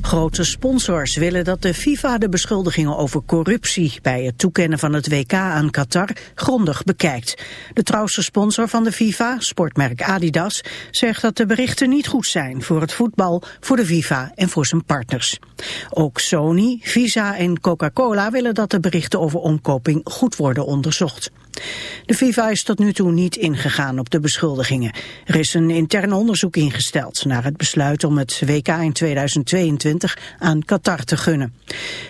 Grote sponsors willen dat de FIFA de beschuldigingen over corruptie bij het toekennen van het WK aan Qatar grondig bekijkt. De trouwste sponsor van de FIFA, sportmerk Adidas, zegt dat de berichten niet goed zijn voor het voetbal, voor de FIFA en voor zijn partners. Ook Sony, Visa en Coca-Cola willen dat de berichten over omkoping goed worden onderzocht. De FIFA is tot nu toe niet ingegaan op de beschuldigingen. Er is een intern onderzoek ingesteld naar het besluit om het WK in 2022 aan Qatar te gunnen.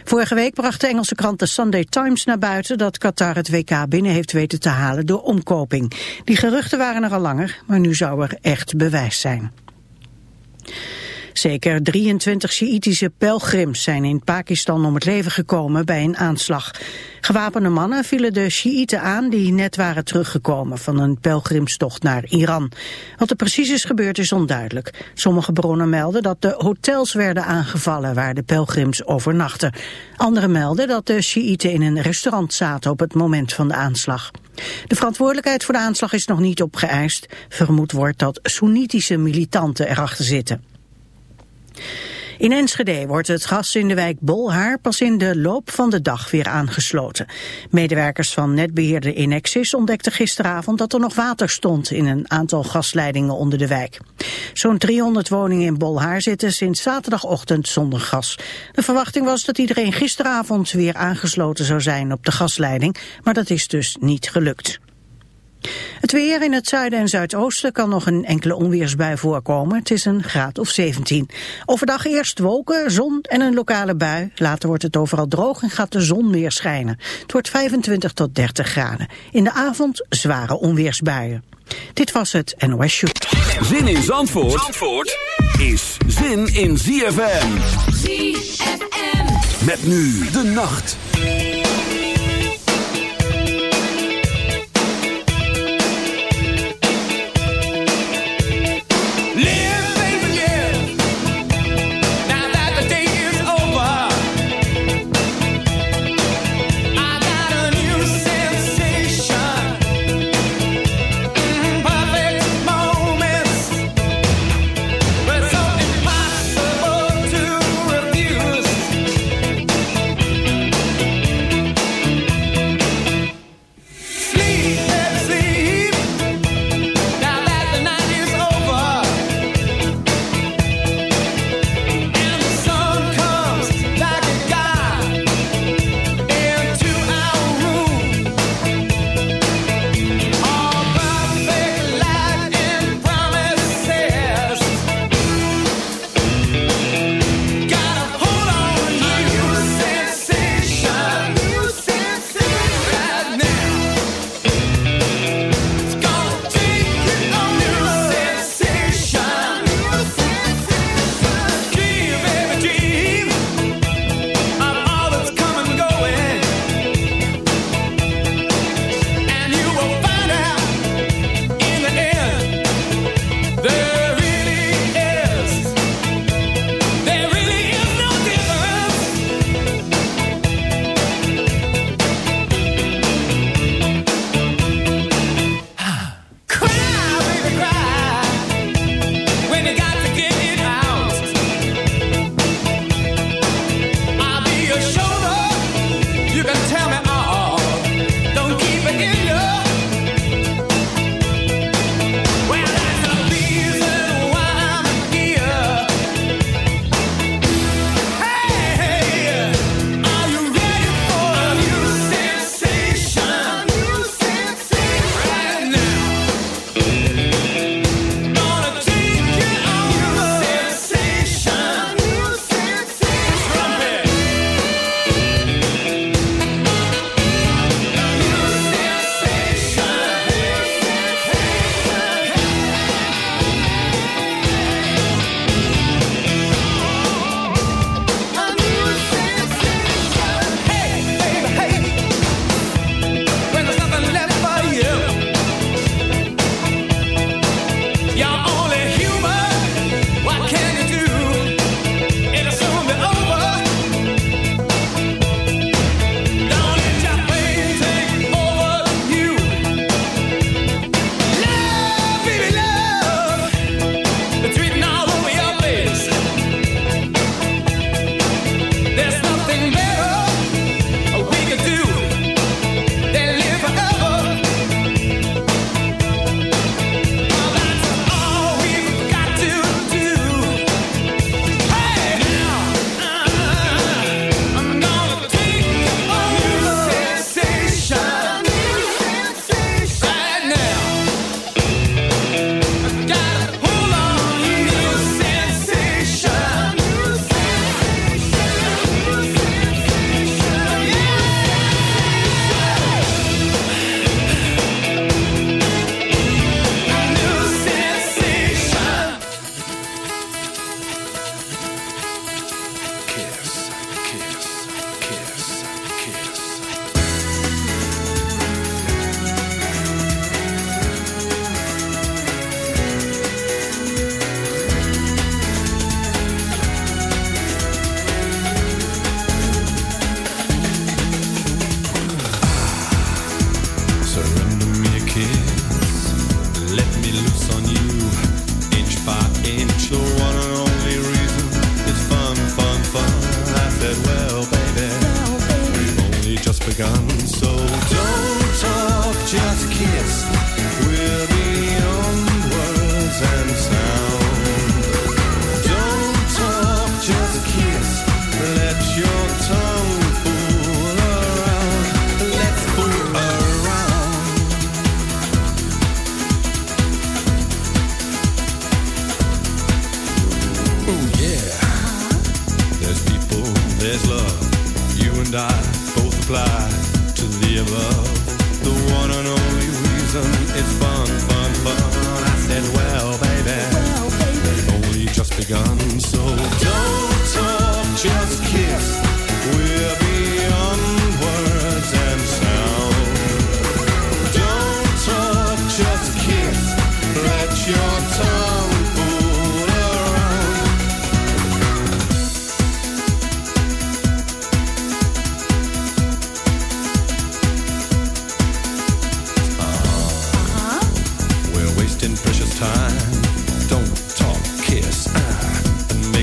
Vorige week bracht de Engelse krant The Sunday Times naar buiten dat Qatar het WK binnen heeft weten te halen door omkoping. Die geruchten waren er al langer, maar nu zou er echt bewijs zijn. Zeker 23 Sjiitische pelgrims zijn in Pakistan om het leven gekomen bij een aanslag. Gewapende mannen vielen de Sjiiten aan die net waren teruggekomen van een pelgrimstocht naar Iran. Wat er precies is gebeurd is onduidelijk. Sommige bronnen melden dat de hotels werden aangevallen waar de pelgrims overnachten. Anderen melden dat de Sjiiten in een restaurant zaten op het moment van de aanslag. De verantwoordelijkheid voor de aanslag is nog niet opgeëist. Vermoed wordt dat Soenitische militanten erachter zitten. In Enschede wordt het gas in de wijk Bolhaar pas in de loop van de dag weer aangesloten. Medewerkers van netbeheerder Inexis ontdekten gisteravond dat er nog water stond in een aantal gasleidingen onder de wijk. Zo'n 300 woningen in Bolhaar zitten sinds zaterdagochtend zonder gas. De verwachting was dat iedereen gisteravond weer aangesloten zou zijn op de gasleiding, maar dat is dus niet gelukt. Het weer in het zuiden en zuidoosten kan nog een enkele onweersbui voorkomen. Het is een graad of 17. Overdag eerst wolken, zon en een lokale bui. Later wordt het overal droog en gaat de zon weer schijnen. Het wordt 25 tot 30 graden. In de avond zware onweersbuien. Dit was het NOS Show. Zin in Zandvoort, Zandvoort is zin in ZFM. ZFM. Met nu de nacht.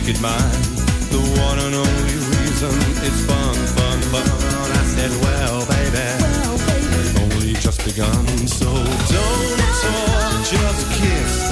make it. The one and only reason is fun, fun, fun. I said, well, baby, well, baby. we've only just begun, so don't talk, just kiss.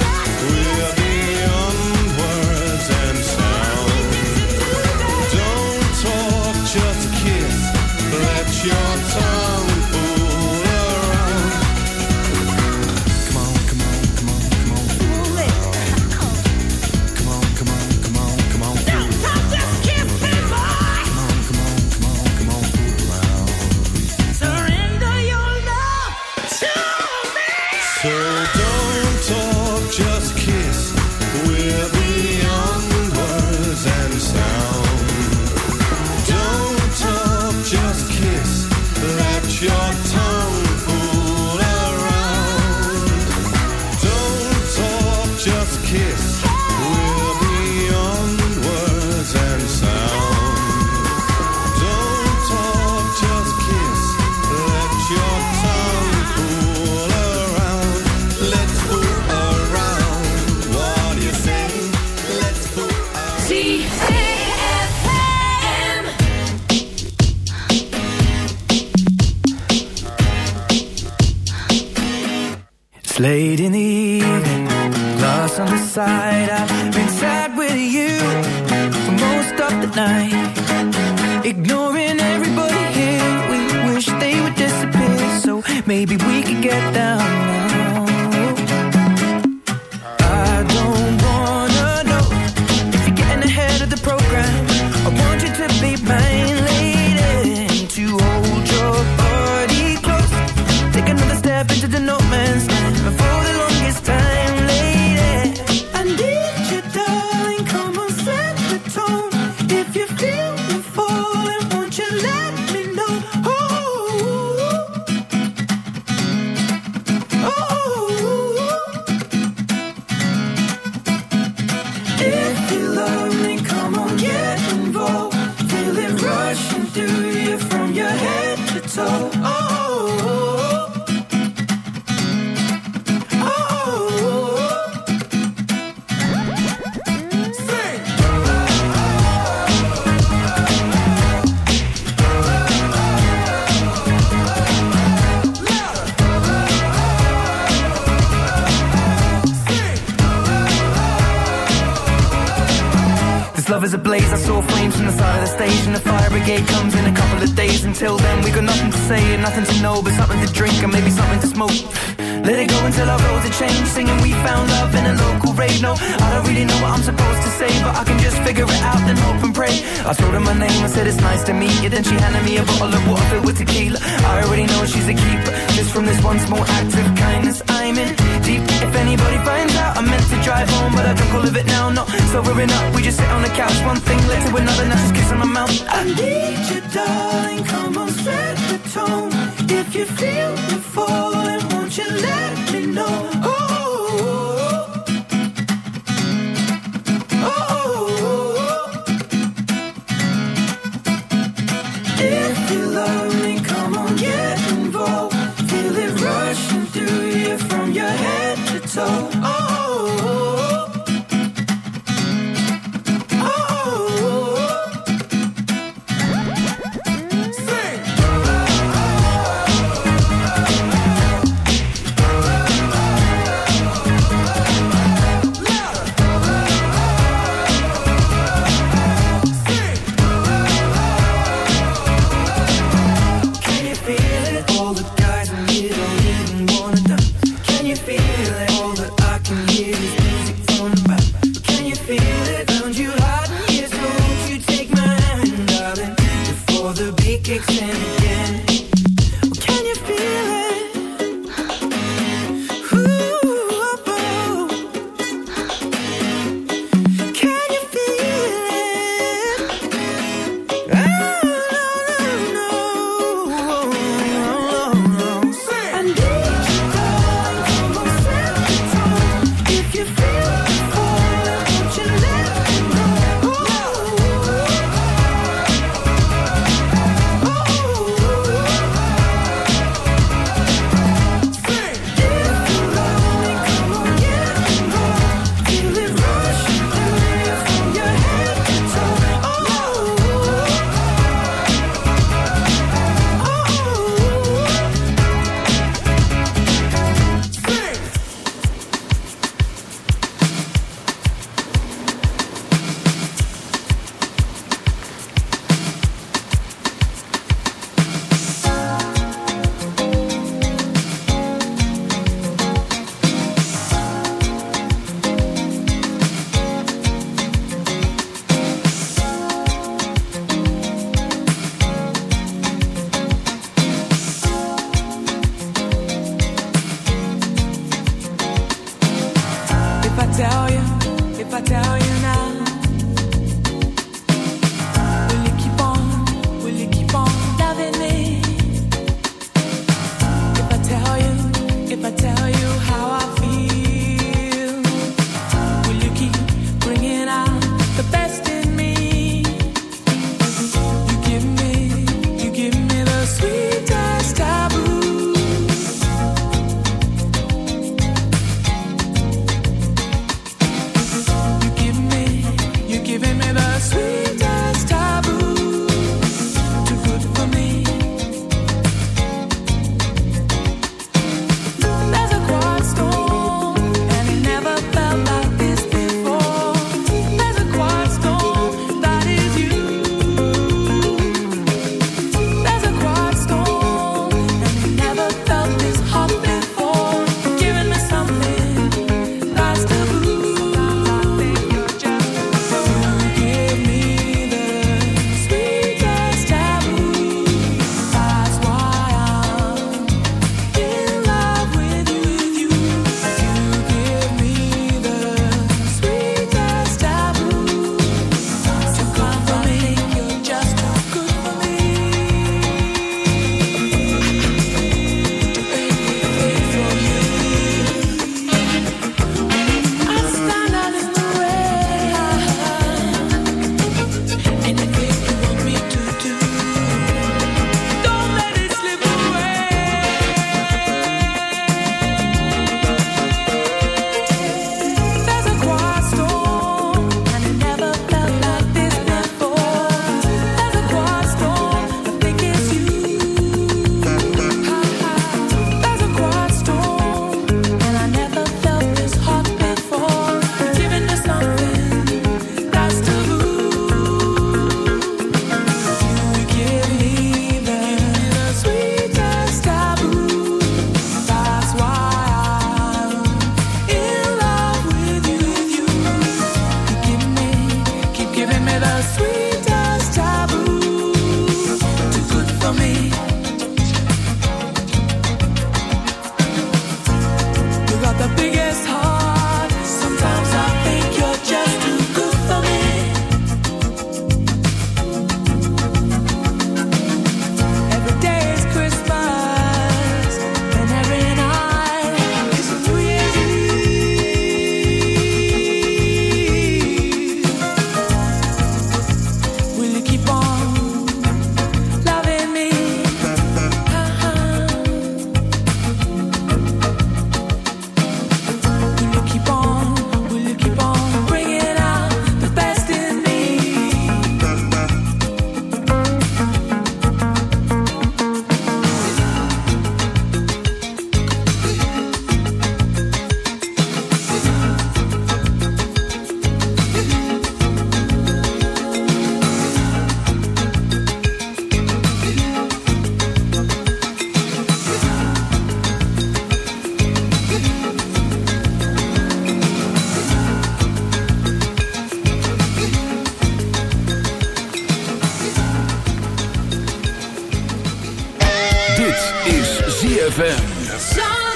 Dit is ZFM.